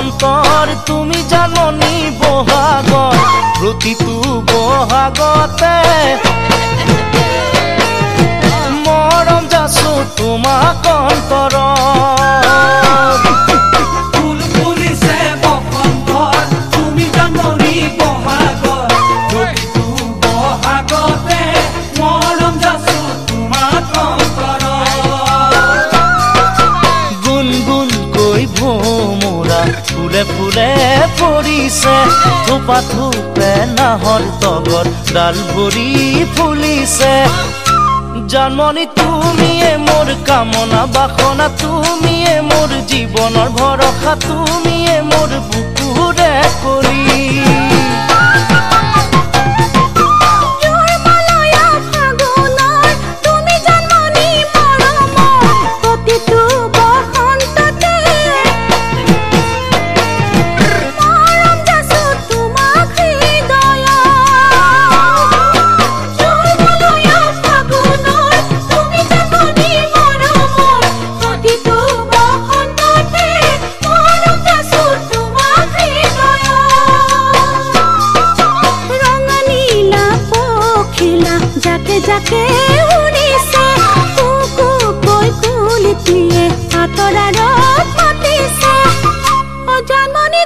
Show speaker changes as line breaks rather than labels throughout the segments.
অন্তর তুমি জাননী বহাগত প্ৰতিটো বহাগতে। মৰম যাচো তোমাক
অন্তৰ ফুলে ফুলে পৰিছে থোপা থোপে নাহৰ তগৰ ডাল ভৰি ফুলিছে। জানমণি তুমিয়ে মোৰ কামনা বাসনা তুমিয়ে মোৰ জীৱনৰ ভৰসা তুমিয়ে মোৰ বুকুৰে কৰি।
জাকে জাকে উৰিছে কুকু কৈ কুলিটিয়ে আঁতৰাৰত মাতিছে অজাননি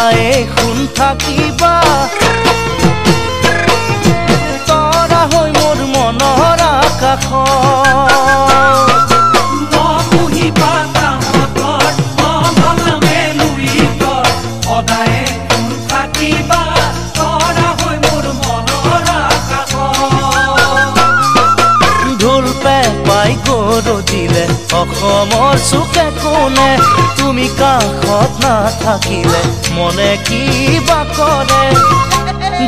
সদায়ে সোণ থাকিবা। তৰা হৈ মোৰ মনৰ
মেলুইতৰ সদায়ে
পেপাই গৰজিলে অসমৰ চুকে কোণে তুমি কাষত নাথাকিলে মনে কিবা কৰে?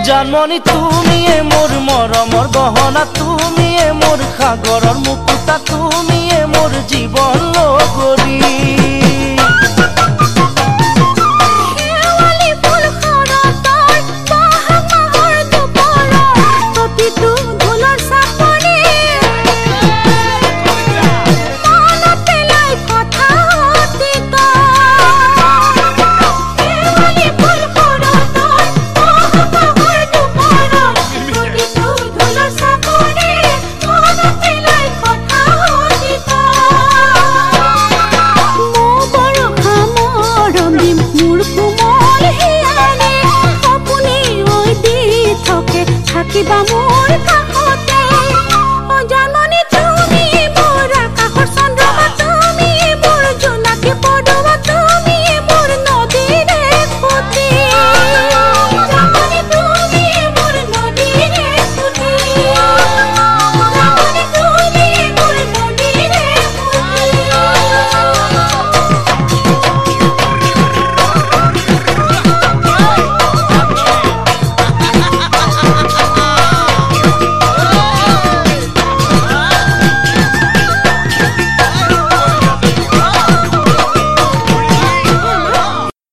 জানমণি তুমিয়ে মোৰ মৰমৰ গহনা তুমিয়ে মোৰ সাগৰৰ মুকুতা তুমিয়ে মোৰ জীৱন লগৰী